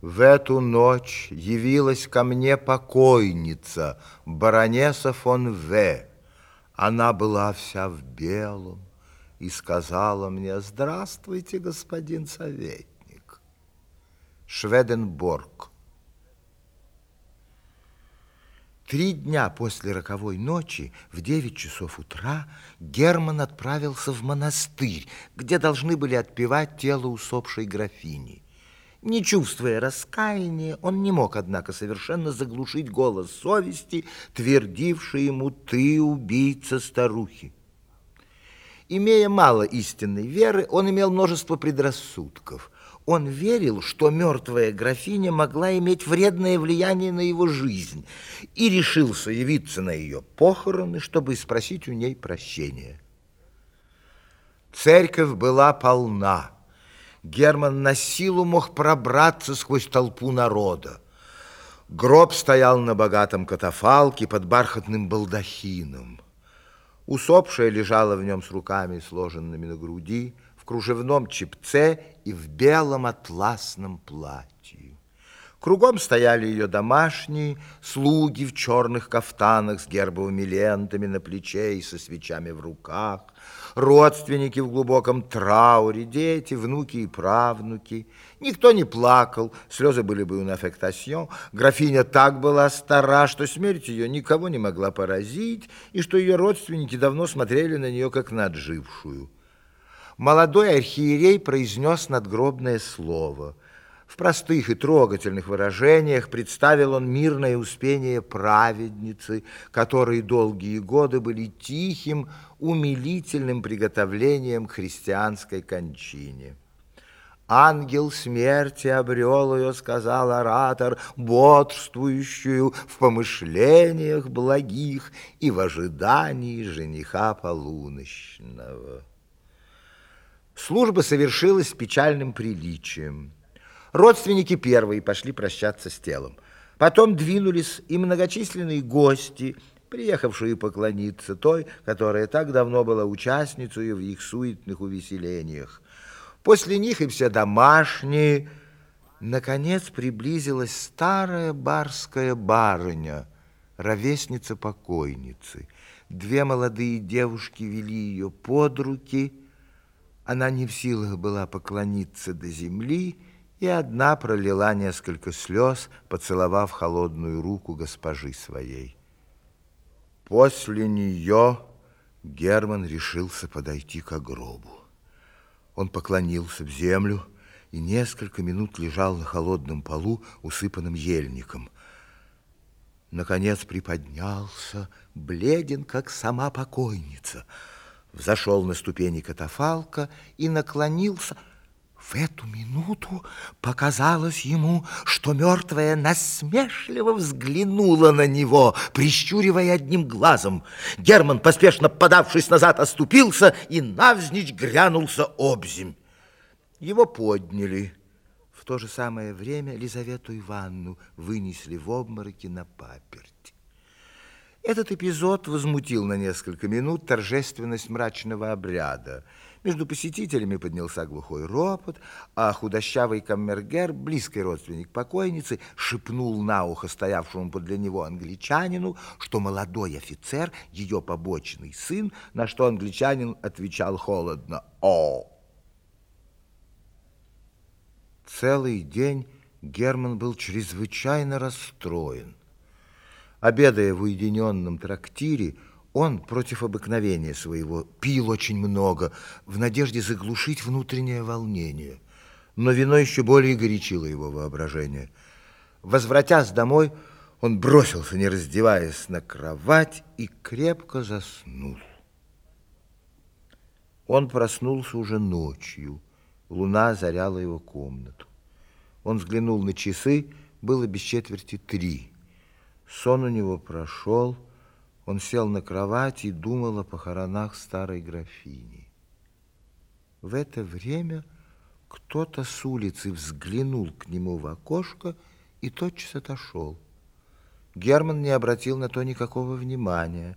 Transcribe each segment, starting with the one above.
В эту ночь явилась ко мне покойница, баронесса фон В. Она была вся в белом и сказала мне, «Здравствуйте, господин советник». Шведенборг. Три дня после роковой ночи в девять часов утра Герман отправился в монастырь, где должны были отпевать тело усопшей графини. Не чувствуя раскаяния, он не мог, однако, совершенно заглушить голос совести, твердивший ему «ты убийца старухи». Имея мало истинной веры, он имел множество предрассудков – он верил, что мертвая графиня могла иметь вредное влияние на его жизнь и решился явиться на ее похороны, чтобы спросить у ней прощения. Церковь была полна. Герман на силу мог пробраться сквозь толпу народа. Гроб стоял на богатом катафалке под бархатным балдахином. Усопшая лежала в нем с руками, сложенными на груди, кружевном чепце и в белом атласном платье. Кругом стояли ее домашние, слуги в черных кафтанах с гербовыми лентами на плече и со свечами в руках, родственники в глубоком трауре, дети, внуки и правнуки. Никто не плакал, слезы были бы на аффектасьон. Графиня так была стара, что смерть ее никого не могла поразить, и что ее родственники давно смотрели на нее, как на отжившую молодой архиерей произнес надгробное слово. В простых и трогательных выражениях представил он мирное успение праведницы, которые долгие годы были тихим, умилительным приготовлением к христианской кончине. Ангел смерти обрел ее, сказал оратор, бодрствующую в помышлениях благих и в ожидании жениха полуночного. Служба совершилась печальным приличием. Родственники первые пошли прощаться с телом. Потом двинулись и многочисленные гости, приехавшие поклониться той, которая так давно была участницей в их суетных увеселениях. После них и все домашние. Наконец приблизилась старая барская барыня, ровесница покойницы. Две молодые девушки вели ее под руки – она не в силах была поклониться до земли, и одна пролила несколько слез, поцеловав холодную руку госпожи своей. После нее Герман решился подойти к гробу. Он поклонился в землю и несколько минут лежал на холодном полу, усыпанном ельником. Наконец приподнялся, бледен, как сама покойница — взошел на ступени катафалка и наклонился. В эту минуту показалось ему, что мертвая насмешливо взглянула на него, прищуривая одним глазом. Герман, поспешно подавшись назад, оступился и навзничь грянулся обземь. Его подняли. В то же самое время Лизавету Ивановну вынесли в обмороке на паперть. Этот эпизод возмутил на несколько минут торжественность мрачного обряда. Между посетителями поднялся глухой ропот, а худощавый каммергер, близкий родственник покойницы, шепнул на ухо стоявшему подле него англичанину, что молодой офицер – ее побочный сын, на что англичанин отвечал холодно «О!». Целый день Герман был чрезвычайно расстроен. Обедая в уединенном трактире, он против обыкновения своего пил очень много, в надежде заглушить внутреннее волнение. Но вино еще более горячило его воображение. Возвратясь домой, он бросился, не раздеваясь, на кровать и крепко заснул. Он проснулся уже ночью. Луна озаряла его комнату. Он взглянул на часы, было без четверти три. Сон у него прошел, он сел на кровать и думал о похоронах старой графини. В это время кто-то с улицы взглянул к нему в окошко и тотчас отошел. Герман не обратил на то никакого внимания.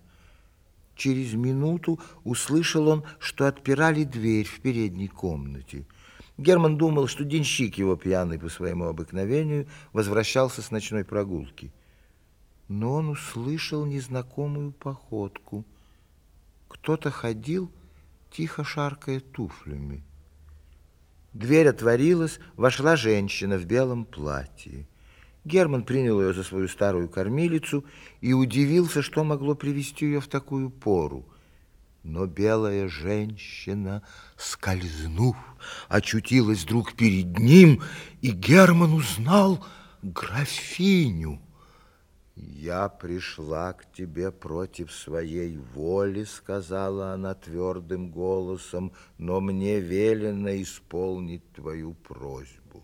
Через минуту услышал он, что отпирали дверь в передней комнате. Герман думал, что денщик его пьяный по своему обыкновению возвращался с ночной прогулки. Но он услышал незнакомую походку. Кто-то ходил, тихо шаркая туфлями. Дверь отворилась, вошла женщина в белом платье. Герман принял ее за свою старую кормилицу и удивился, что могло привести ее в такую пору. Но белая женщина, скользнув, очутилась вдруг перед ним, и Герман узнал графиню. «Я пришла к тебе против своей воли», — сказала она твердым голосом, «но мне велено исполнить твою просьбу.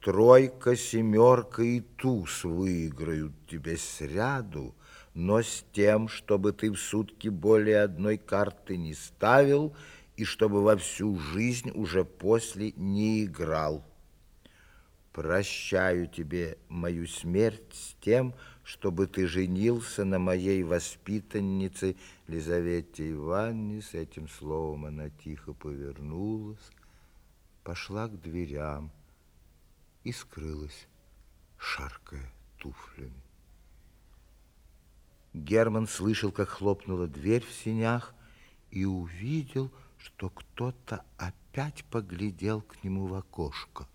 Тройка, семерка и туз выиграют тебе сряду, но с тем, чтобы ты в сутки более одной карты не ставил и чтобы во всю жизнь уже после не играл. Прощаю тебе мою смерть с тем, чтобы ты женился на моей воспитаннице Лизавете Ивановне. С этим словом она тихо повернулась, пошла к дверям и скрылась, шаркая туфлями. Герман слышал, как хлопнула дверь в синях и увидел, что кто-то опять поглядел к нему в окошко.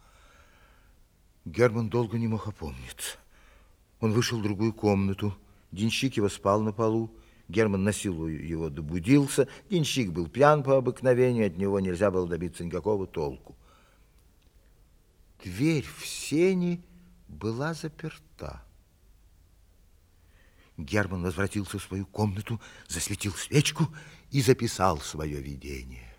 Герман долго не мог опомниться. Он вышел в другую комнату. Денщик его спал на полу. Герман на силу его добудился. Денщик был пьян по обыкновению, от него нельзя было добиться никакого толку. Дверь в сени была заперта. Герман возвратился в свою комнату, засветил свечку и записал свое видение.